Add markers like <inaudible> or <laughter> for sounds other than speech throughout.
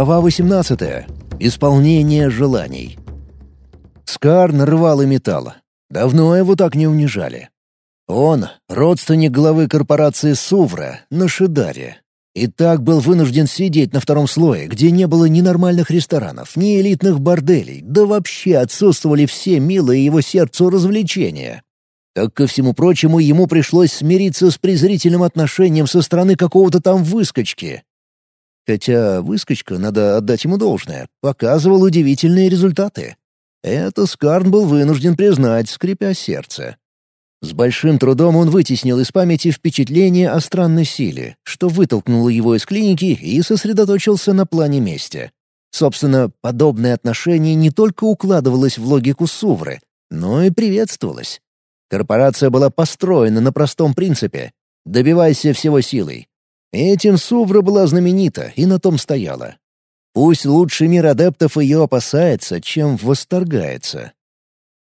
Глава 18. Исполнение желаний. Скар нарвал и металл. Давно его так не унижали. Он — родственник главы корпорации Сувра на Шидаре. И так был вынужден сидеть на втором слое, где не было ни нормальных ресторанов, ни элитных борделей, да вообще отсутствовали все милые его сердцу развлечения. Так, ко всему прочему, ему пришлось смириться с презрительным отношением со стороны какого-то там выскочки. Хотя выскочка, надо отдать ему должное, показывал удивительные результаты. Это Скарн был вынужден признать, скрипя сердце. С большим трудом он вытеснил из памяти впечатление о странной силе, что вытолкнуло его из клиники и сосредоточился на плане мести. Собственно, подобное отношение не только укладывалось в логику Сувры, но и приветствовалось. Корпорация была построена на простом принципе «добивайся всего силой». Этим Сувра была знаменита и на том стояла. Пусть лучший мир адептов ее опасается, чем восторгается.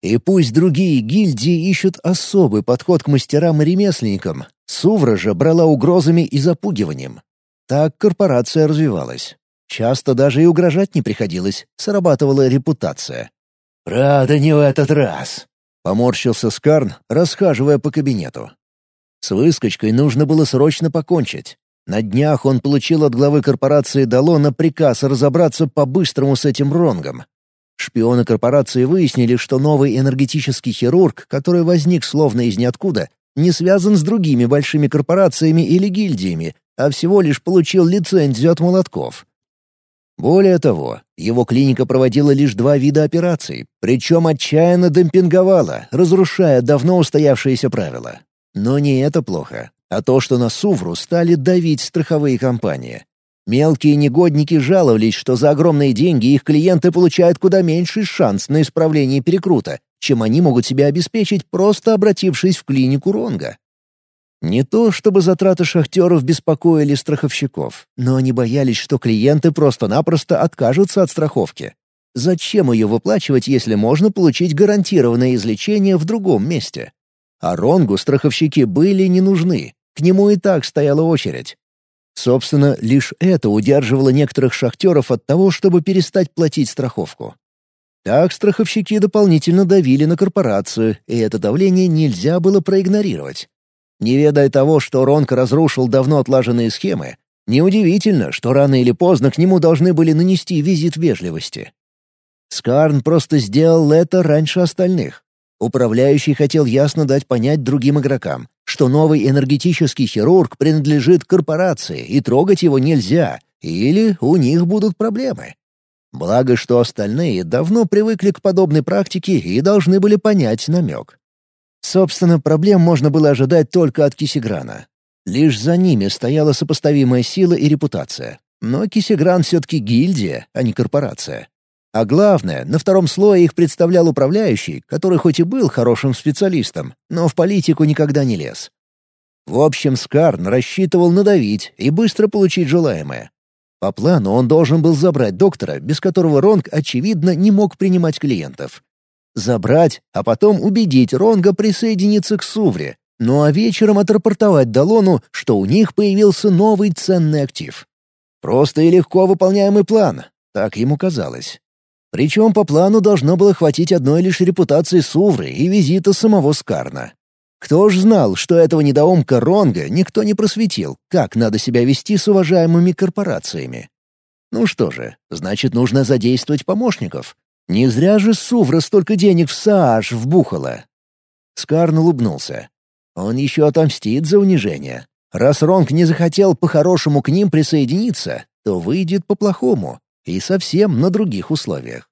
И пусть другие гильдии ищут особый подход к мастерам и ремесленникам, Сувра же брала угрозами и запугиванием. Так корпорация развивалась. Часто даже и угрожать не приходилось, срабатывала репутация. «Правда, не в этот раз», Поморщился Скарн, расхаживая по кабинету. С выскочкой нужно было срочно покончить. На днях он получил от главы корпорации Далона приказ разобраться по-быстрому с этим ронгом. Шпионы корпорации выяснили, что новый энергетический хирург, который возник словно из ниоткуда, не связан с другими большими корпорациями или гильдиями, а всего лишь получил лицензию от молотков. Более того, его клиника проводила лишь два вида операций, причем отчаянно демпинговала, разрушая давно устоявшиеся правила. Но не это плохо, а то, что на Сувру стали давить страховые компании. Мелкие негодники жаловались, что за огромные деньги их клиенты получают куда меньший шанс на исправление перекрута, чем они могут себе обеспечить, просто обратившись в клинику Ронга. Не то, чтобы затраты шахтеров беспокоили страховщиков, но они боялись, что клиенты просто-напросто откажутся от страховки. Зачем ее выплачивать, если можно получить гарантированное излечение в другом месте? А Ронгу страховщики были не нужны, к нему и так стояла очередь. Собственно, лишь это удерживало некоторых шахтеров от того, чтобы перестать платить страховку. Так страховщики дополнительно давили на корпорацию, и это давление нельзя было проигнорировать. Не ведая того, что Ронк разрушил давно отлаженные схемы, неудивительно, что рано или поздно к нему должны были нанести визит вежливости. Скарн просто сделал это раньше остальных. Управляющий хотел ясно дать понять другим игрокам, что новый энергетический хирург принадлежит корпорации, и трогать его нельзя, или у них будут проблемы. Благо, что остальные давно привыкли к подобной практике и должны были понять намек. Собственно, проблем можно было ожидать только от Кисиграна. Лишь за ними стояла сопоставимая сила и репутация. Но Кисигран все-таки гильдия, а не корпорация. А главное, на втором слое их представлял управляющий, который хоть и был хорошим специалистом, но в политику никогда не лез. В общем, Скарн рассчитывал надавить и быстро получить желаемое. По плану он должен был забрать доктора, без которого Ронг, очевидно, не мог принимать клиентов. Забрать, а потом убедить Ронга присоединиться к Сувре, ну а вечером отрапортовать Далону, что у них появился новый ценный актив. Просто и легко выполняемый план, так ему казалось. Причем по плану должно было хватить одной лишь репутации Сувры и визита самого Скарна. Кто ж знал, что этого недоумка Ронга никто не просветил, как надо себя вести с уважаемыми корпорациями? Ну что же, значит, нужно задействовать помощников. Не зря же Сувра столько денег в Сааш вбухала. Скарн улыбнулся. Он еще отомстит за унижение. Раз Ронг не захотел по-хорошему к ним присоединиться, то выйдет по-плохому, и совсем на других условиях.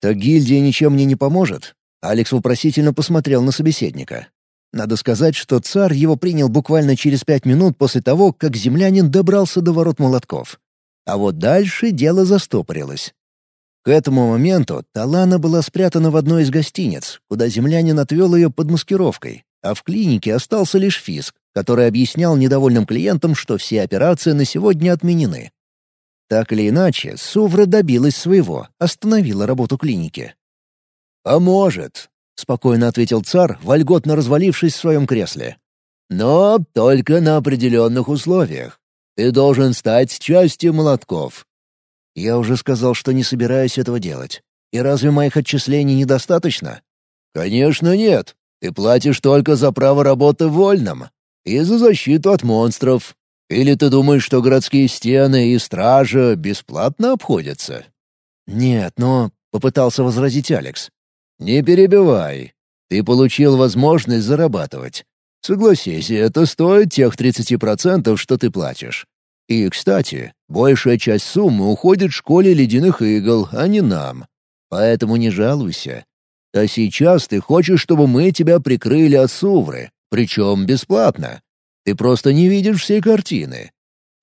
«Так гильдия ничем мне не поможет?» Алекс вопросительно посмотрел на собеседника. Надо сказать, что царь его принял буквально через пять минут после того, как землянин добрался до ворот молотков. А вот дальше дело застопорилось. К этому моменту Талана была спрятана в одной из гостиниц, куда землянин отвел ее под маскировкой, а в клинике остался лишь Фиск, который объяснял недовольным клиентам, что все операции на сегодня отменены. Так или иначе, Сувра добилась своего, остановила работу клиники. «Поможет», — спокойно ответил царь, вольготно развалившись в своем кресле. «Но только на определенных условиях. Ты должен стать частью молотков». «Я уже сказал, что не собираюсь этого делать. И разве моих отчислений недостаточно?» «Конечно нет. Ты платишь только за право работы в вольном и за защиту от монстров. Или ты думаешь, что городские стены и стража бесплатно обходятся?» «Нет, но...» — попытался возразить Алекс. «Не перебивай. Ты получил возможность зарабатывать. Согласись, это стоит тех 30%, что ты платишь. И, кстати, большая часть суммы уходит школе ледяных игл, а не нам. Поэтому не жалуйся. А сейчас ты хочешь, чтобы мы тебя прикрыли от Сувры, причем бесплатно. Ты просто не видишь всей картины.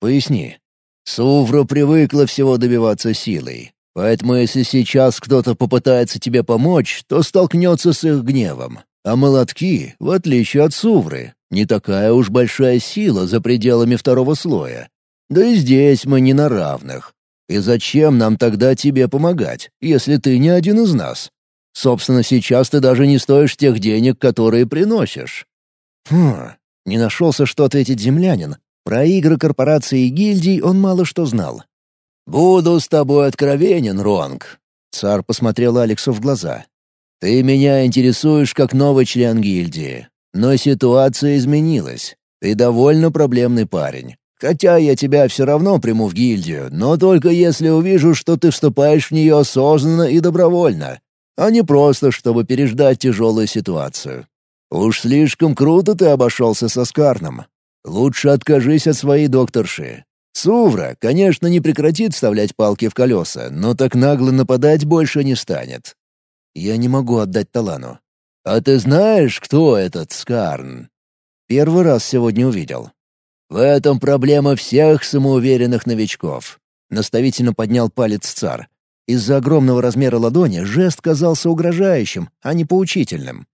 Поясни. Сувра привыкла всего добиваться силой. Поэтому если сейчас кто-то попытается тебе помочь, то столкнется с их гневом. А молотки, в отличие от Сувры, не такая уж большая сила за пределами второго слоя. Да и здесь мы не на равных. И зачем нам тогда тебе помогать, если ты не один из нас? Собственно, сейчас ты даже не стоишь тех денег, которые приносишь». Хм, не нашелся, что ответить землянин. Про игры корпорации и гильдий он мало что знал. «Буду с тобой откровенен, Ронг», — царь посмотрел Алексу в глаза. «Ты меня интересуешь как новый член гильдии. Но ситуация изменилась. Ты довольно проблемный парень. Хотя я тебя все равно приму в гильдию, но только если увижу, что ты вступаешь в нее осознанно и добровольно а не просто, чтобы переждать тяжелую ситуацию. Уж слишком круто ты обошелся со Скарном. Лучше откажись от своей докторши. Сувра, конечно, не прекратит вставлять палки в колеса, но так нагло нападать больше не станет. Я не могу отдать Талану. А ты знаешь, кто этот Скарн? Первый раз сегодня увидел. В этом проблема всех самоуверенных новичков. Наставительно поднял палец царь. Из-за огромного размера ладони жест казался угрожающим, а не поучительным.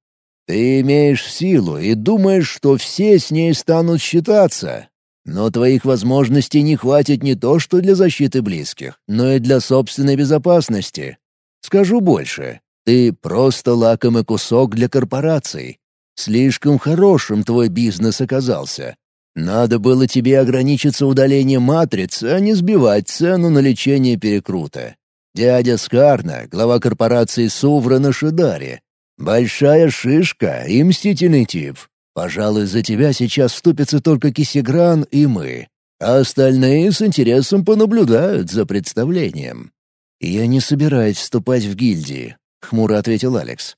«Ты имеешь силу и думаешь, что все с ней станут считаться. Но твоих возможностей не хватит не то что для защиты близких, но и для собственной безопасности. Скажу больше. Ты просто лакомый кусок для корпораций. Слишком хорошим твой бизнес оказался. Надо было тебе ограничиться удалением матриц, а не сбивать цену на лечение перекрута. Дядя Скарна, глава корпорации Сувра на Шидаре. Большая шишка и мстительный тип. Пожалуй, за тебя сейчас вступятся только Кисигран и мы. А остальные с интересом понаблюдают за представлением. «Я не собираюсь вступать в гильдии», — хмуро ответил Алекс.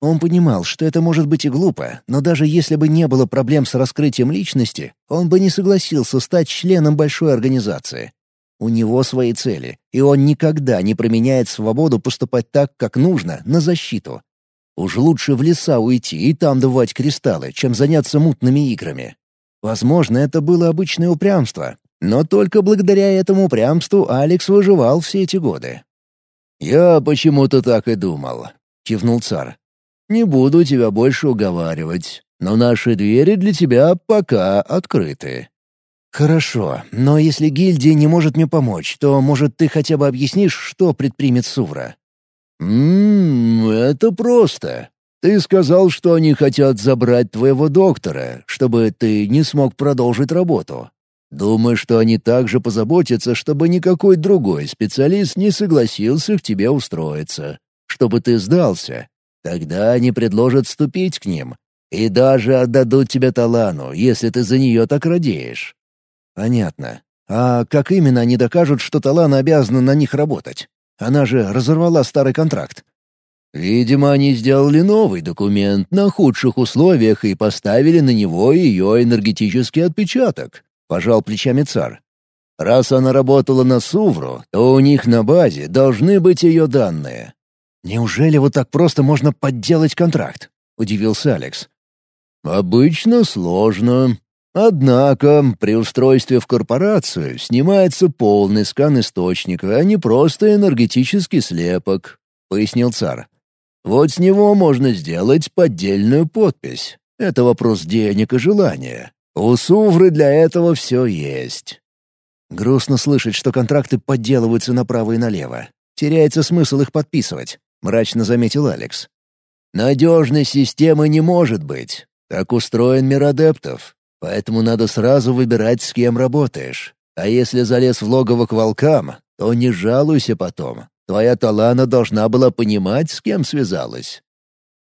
Он понимал, что это может быть и глупо, но даже если бы не было проблем с раскрытием личности, он бы не согласился стать членом большой организации. У него свои цели, и он никогда не променяет свободу поступать так, как нужно, на защиту. Уж лучше в леса уйти и там давать кристаллы, чем заняться мутными играми. Возможно, это было обычное упрямство, но только благодаря этому упрямству Алекс выживал все эти годы. «Я почему-то так и думал», — кивнул царь. «Не буду тебя больше уговаривать, но наши двери для тебя пока открыты». «Хорошо, но если гильдия не может мне помочь, то, может, ты хотя бы объяснишь, что предпримет Сувра?» «Ммм, это просто. Ты сказал, что они хотят забрать твоего доктора, чтобы ты не смог продолжить работу. Думаю, что они также позаботятся, чтобы никакой другой специалист не согласился к тебе устроиться, чтобы ты сдался. Тогда они предложат вступить к ним и даже отдадут тебе талану, если ты за нее так радеешь. Понятно. А как именно они докажут, что Талана обязана на них работать? Она же разорвала старый контракт. Видимо, они сделали новый документ на худших условиях и поставили на него ее энергетический отпечаток. Пожал плечами царь. Раз она работала на Сувру, то у них на базе должны быть ее данные. Неужели вот так просто можно подделать контракт? Удивился Алекс. Обычно сложно, Однако при устройстве в корпорацию снимается полный скан источника, а не просто энергетический слепок, — пояснил царь. Вот с него можно сделать поддельную подпись. Это вопрос денег и желания. У Сувры для этого все есть. Грустно слышать, что контракты подделываются направо и налево. Теряется смысл их подписывать, — мрачно заметил Алекс. Надежной системы не может быть. Так устроен мир адептов. Поэтому надо сразу выбирать, с кем работаешь. А если залез в логово к волкам, то не жалуйся потом. Твоя Талана должна была понимать, с кем связалась.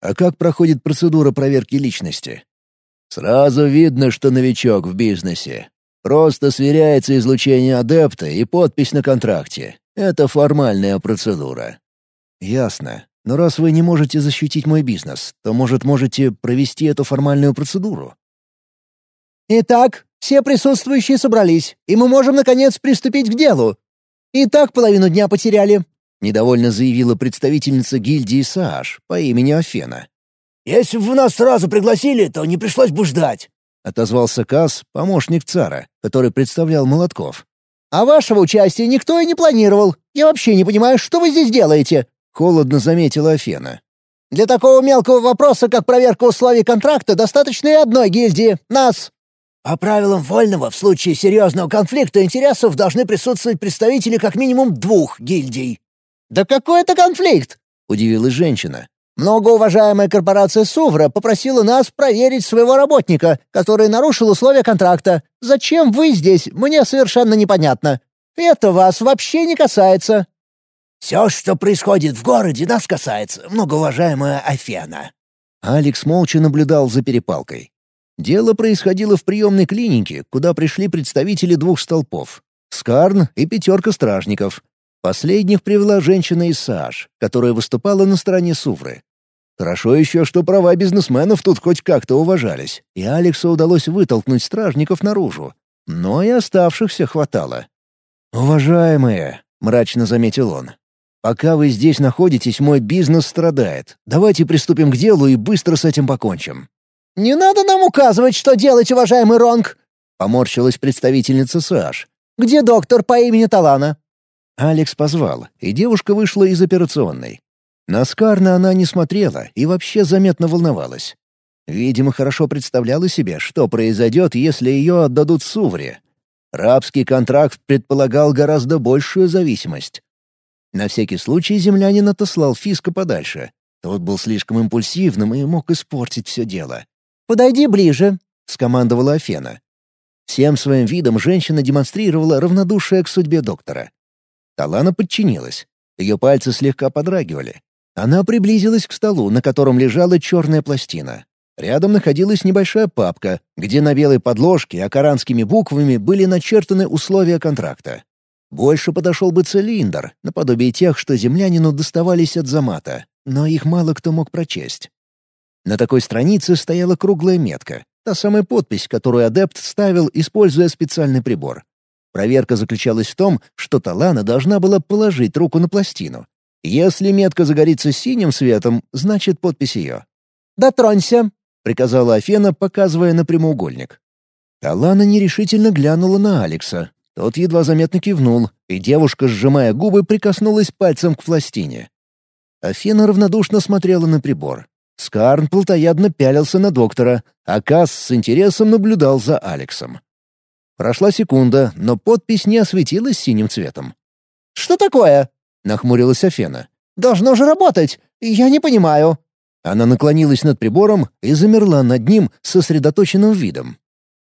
А как проходит процедура проверки личности? Сразу видно, что новичок в бизнесе. Просто сверяется излучение адепта и подпись на контракте. Это формальная процедура. Ясно. Но раз вы не можете защитить мой бизнес, то, может, можете провести эту формальную процедуру? Итак, все присутствующие собрались, и мы можем, наконец, приступить к делу. И так половину дня потеряли. — недовольно заявила представительница гильдии Сааш по имени Афена. «Если бы вы нас сразу пригласили, то не пришлось бы ждать», — отозвался Каз, помощник цара, который представлял Молотков. «А вашего участия никто и не планировал. Я вообще не понимаю, что вы здесь делаете», — холодно заметила Афена. «Для такого мелкого вопроса, как проверка условий контракта, достаточно и одной гильдии — нас». «По правилам Вольного, в случае серьезного конфликта интересов должны присутствовать представители как минимум двух гильдий», «Да какой это конфликт?» — удивилась женщина. «Многоуважаемая корпорация Сувра попросила нас проверить своего работника, который нарушил условия контракта. Зачем вы здесь, мне совершенно непонятно. Это вас вообще не касается». «Все, что происходит в городе, нас касается, многоуважаемая Афена». Алекс молча наблюдал за перепалкой. Дело происходило в приемной клинике, куда пришли представители двух столпов — Скарн и пятерка стражников, Последних привела женщина из Сааш, которая выступала на стороне Сувры. Хорошо еще, что права бизнесменов тут хоть как-то уважались, и Алексу удалось вытолкнуть стражников наружу. Но и оставшихся хватало. «Уважаемые», — мрачно заметил он, — «пока вы здесь находитесь, мой бизнес страдает. Давайте приступим к делу и быстро с этим покончим». «Не надо нам указывать, что делать, уважаемый Ронг!» — поморщилась представительница Сааш. «Где доктор по имени Талана?» Алекс позвал, и девушка вышла из операционной. На Скарна она не смотрела и вообще заметно волновалась. Видимо, хорошо представляла себе, что произойдет, если ее отдадут Сувре. Рабский контракт предполагал гораздо большую зависимость. На всякий случай землянин отослал Фиска подальше. Тот был слишком импульсивным и мог испортить все дело. «Подойди ближе», — скомандовала Афена. Всем своим видом женщина демонстрировала равнодушие к судьбе доктора. Талана подчинилась. Ее пальцы слегка подрагивали. Она приблизилась к столу, на котором лежала черная пластина. Рядом находилась небольшая папка, где на белой подложке акаранскими буквами были начертаны условия контракта. Больше подошел бы цилиндр, наподобие тех, что землянину доставались от Замата, но их мало кто мог прочесть. На такой странице стояла круглая метка, та самая подпись, которую адепт ставил, используя специальный прибор. Проверка заключалась в том, что Талана должна была положить руку на пластину. Если метка загорится синим светом, значит подпись ее. «Дотронься», — приказала Афена, показывая на прямоугольник. Талана нерешительно глянула на Алекса. Тот едва заметно кивнул, и девушка, сжимая губы, прикоснулась пальцем к пластине. Афена равнодушно смотрела на прибор. Скарн плотоядно пялился на доктора, а Касс с интересом наблюдал за Алексом. Прошла секунда, но подпись не осветилась синим цветом. «Что такое?» — нахмурилась Афена. «Должно же работать! Я не понимаю». Она наклонилась над прибором и замерла над ним сосредоточенным видом.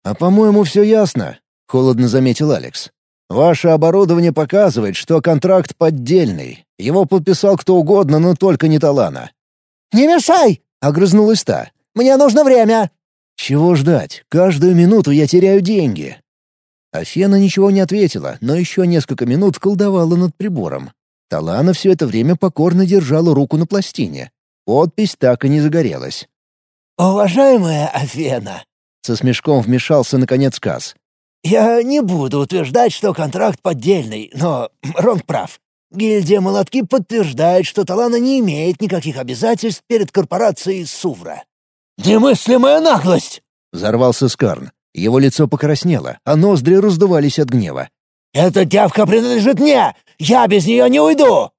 «А по-моему, все ясно», — холодно заметил Алекс. «Ваше оборудование показывает, что контракт поддельный. Его подписал кто угодно, но только не Талана». «Не мешай!» — огрызнулась та. «Мне нужно время!» «Чего ждать? Каждую минуту я теряю деньги. Афена ничего не ответила, но еще несколько минут колдовала над прибором. Талана все это время покорно держала руку на пластине. Подпись так и не загорелась. «Уважаемая Афена!» — со смешком вмешался наконец Каз. «Я не буду утверждать, что контракт поддельный, но <clears throat> Ронг прав. Гильдия Молотки подтверждает, что Талана не имеет никаких обязательств перед корпорацией Сувра». «Немыслимая наглость!» — взорвался Скарн. Его лицо покраснело, а ноздри раздувались от гнева. «Эта девка принадлежит мне! Я без нее не уйду!»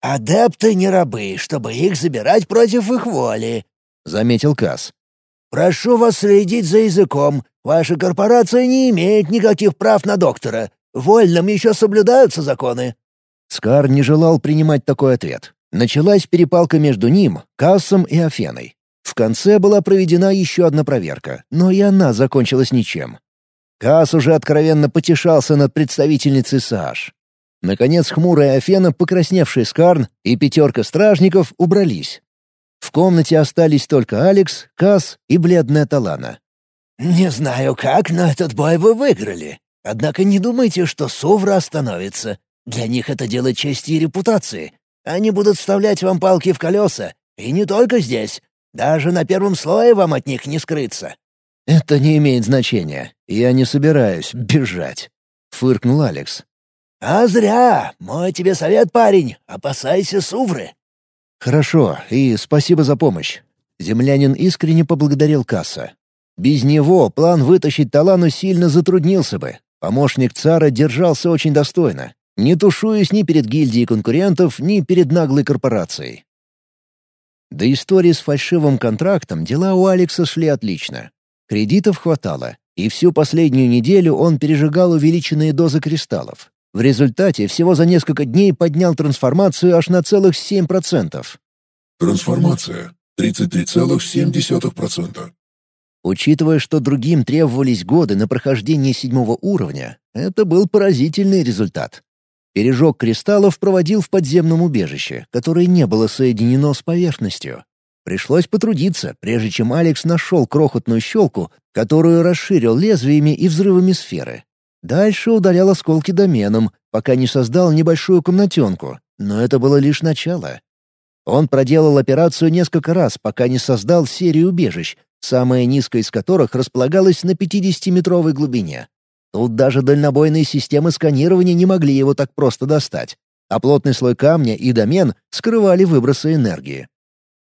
«Адепты не рабы, чтобы их забирать против их воли», — заметил Касс. «Прошу вас следить за языком. Ваша корпорация не имеет никаких прав на доктора. Вольным еще соблюдаются законы». Скар не желал принимать такой ответ. Началась перепалка между ним, Кассом и Афеной. В конце была проведена еще одна проверка, но и она закончилась ничем. Кас уже откровенно потешался над представительницей Сааш. Наконец хмурая Афена, покрасневший Скарн и пятерка стражников убрались. В комнате остались только Алекс, Кас и бледная Талана. «Не знаю как, но этот бой вы выиграли. Однако не думайте, что Сувра остановится. Для них это дело чести и репутации. Они будут вставлять вам палки в колеса. И не только здесь. Даже на первом слое вам от них не скрыться». «Это не имеет значения. Я не собираюсь бежать», — фыркнул Алекс. «А зря! Мой тебе совет, парень, опасайся Сувры!» «Хорошо, и спасибо за помощь». Землянин искренне поблагодарил Касса. Без него план вытащить Талану сильно затруднился бы. Помощник цара держался очень достойно, не тушуясь ни перед гильдией конкурентов, ни перед наглой корпорацией. До истории с фальшивым контрактом дела у Алекса шли отлично. Кредитов хватало, и всю последнюю неделю он пережигал увеличенные дозы кристаллов. В результате всего за несколько дней поднял трансформацию аж на целых 7%. Трансформация 33,7%. Учитывая, что другим требовались годы на прохождение седьмого уровня, это был поразительный результат. Пережог кристаллов проводил в подземном убежище, которое не было соединено с поверхностью. Пришлось потрудиться, прежде чем Алекс нашел крохотную щелку, которую расширил лезвиями и взрывами сферы. Дальше удалял осколки доменом, пока не создал небольшую комнатенку, но это было лишь начало. Он проделал операцию несколько раз, пока не создал серию убежищ, самая низкая из которых располагалась на 50-метровой глубине. Тут даже дальнобойные системы сканирования не могли его так просто достать, а плотный слой камня и домен скрывали выбросы энергии.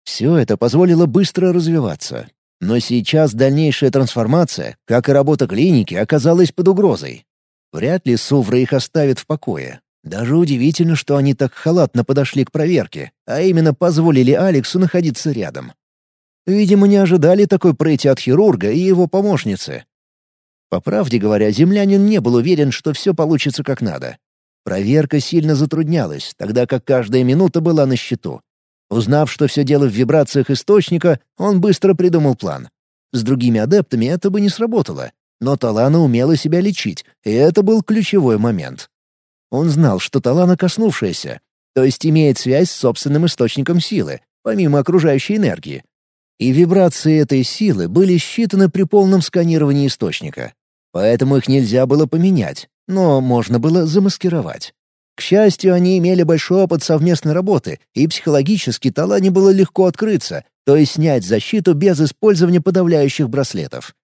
Все это позволило быстро развиваться. Но сейчас дальнейшая трансформация, как и работа клиники, оказалась под угрозой. Вряд ли Сувра их оставит в покое. Даже удивительно, что они так халатно подошли к проверке, а именно позволили Алексу находиться рядом. Видимо, не ожидали такой прыти от хирурга и его помощницы. По правде говоря, землянин не был уверен, что все получится как надо. Проверка сильно затруднялась, тогда как каждая минута была на счету. Узнав, что все дело в вибрациях источника, он быстро придумал план. С другими адептами это бы не сработало, но Талана умела себя лечить, и это был ключевой момент. Он знал, что Талана коснувшаяся, то есть имеет связь с собственным источником силы, помимо окружающей энергии. И вибрации этой силы были считаны при полном сканировании источника. Поэтому их нельзя было поменять, но можно было замаскировать. К счастью, они имели большой опыт совместной работы, и психологически Талане было легко открыться, то есть снять защиту без использования подавляющих браслетов.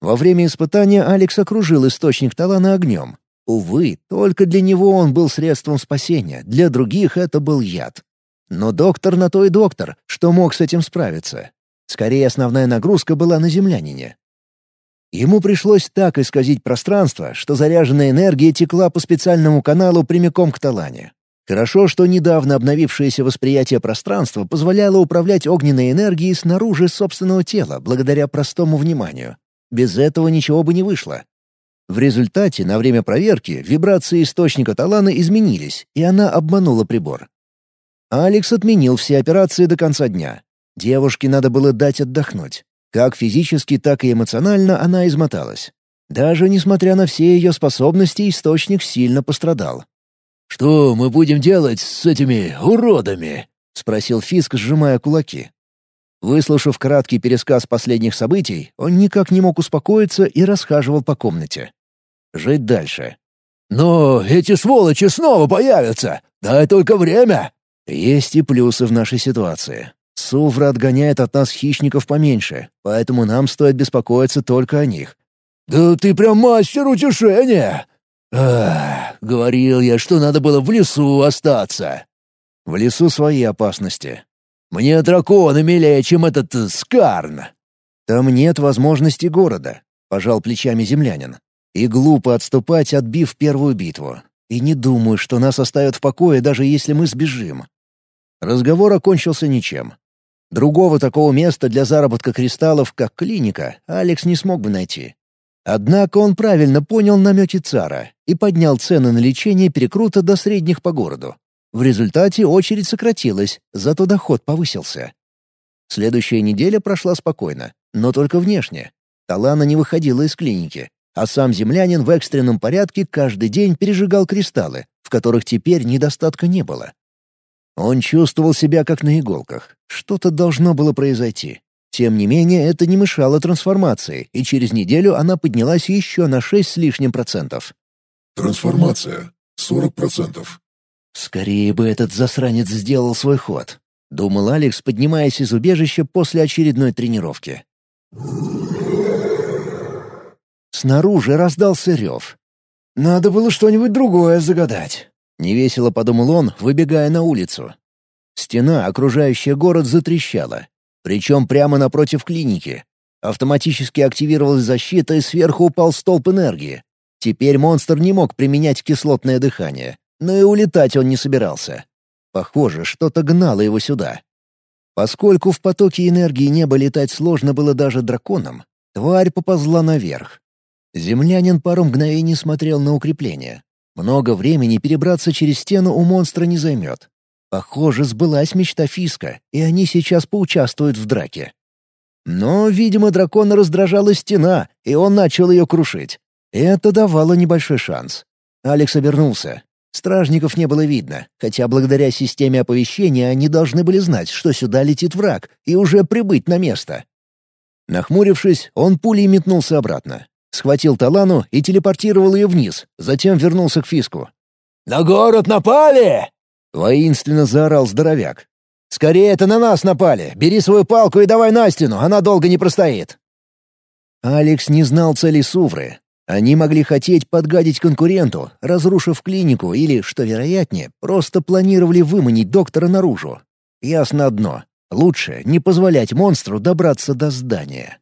Во время испытания Алекс окружил источник Талана огнем. Увы, только для него он был средством спасения, для других это был яд. Но доктор на то и доктор, что мог с этим справиться. Скорее, основная нагрузка была на землянине. Ему пришлось так исказить пространство, что заряженная энергия текла по специальному каналу прямиком к Талане. Хорошо, что недавно обновившееся восприятие пространства позволяло управлять огненной энергией снаружи собственного тела благодаря простому вниманию. Без этого ничего бы не вышло. В результате, на время проверки, вибрации источника Талана изменились, и она обманула прибор. Алекс отменил все операции до конца дня. Девушке надо было дать отдохнуть. Как физически, так и эмоционально она измоталась. Даже несмотря на все ее способности, источник сильно пострадал. «Что мы будем делать с этими уродами?» — спросил Фиск, сжимая кулаки. Выслушав краткий пересказ последних событий, он никак не мог успокоиться и расхаживал по комнате. Жить дальше. «Но эти сволочи снова появятся! Дай только время!» Есть и плюсы в нашей ситуации. Сувра отгоняет от нас хищников поменьше, поэтому нам стоит беспокоиться только о них. «Да ты прям мастер утешения!» Ах, говорил я, что надо было в лесу остаться. В лесу свои опасности. Мне драконы милее, чем этот э, Скарн. Там нет возможности города, пожал плечами землянин. И глупо отступать, отбив первую битву. И не думаю, что нас оставят в покое, даже если мы сбежим. Разговор окончился ничем. Другого такого места для заработка кристаллов, как клиника, Алекс не смог бы найти. Однако он правильно понял намеки цара и поднял цены на лечение перекрута до средних по городу. В результате очередь сократилась, зато доход повысился. Следующая неделя прошла спокойно, но только внешне. Талана не выходила из клиники, а сам землянин в экстренном порядке каждый день пережигал кристаллы, в которых теперь недостатка не было. Он чувствовал себя как на иголках. Что-то должно было произойти. Тем не менее, это не мешало трансформации, и через неделю она поднялась еще на 6 с лишним процентов. Трансформация. 40%. «Скорее бы этот засранец сделал свой ход», — думал Алекс, поднимаясь из убежища после очередной тренировки. Снаружи раздался рев. «Надо было что-нибудь другое загадать», — невесело подумал он, выбегая на улицу. Стена, окружающая город, затрещала. Причем прямо напротив клиники. Автоматически активировалась защита, и сверху упал столб энергии. Теперь монстр не мог применять кислотное дыхание, но и улетать он не собирался. Похоже, что-то гнало его сюда. Поскольку в потоке энергии неба летать сложно было даже драконам, тварь поползла наверх. Землянин пару мгновений смотрел на укрепление. Много времени перебраться через стену у монстра не займет. Похоже, сбылась мечта Фиска, и они сейчас поучаствуют в драке. Но, видимо, дракона раздражала стена, и он начал ее крушить. Это давало небольшой шанс. Алекс обернулся. Стражников не было видно, хотя благодаря системе оповещения они должны были знать, что сюда летит враг, и уже прибыть на место. Нахмурившись, он пулей метнулся обратно. Схватил Талану и телепортировал ее вниз, затем вернулся к Фиску. «На город напали!» Воинственно заорал здоровяк. «Скорее это на нас напали! Бери свою палку и давай на стену, она долго не простоит!» Алекс не знал цели Сувры. Они могли хотеть подгадить конкуренту, разрушив клинику или, что вероятнее, просто планировали выманить доктора наружу. Ясно одно — лучше не позволять монстру добраться до здания.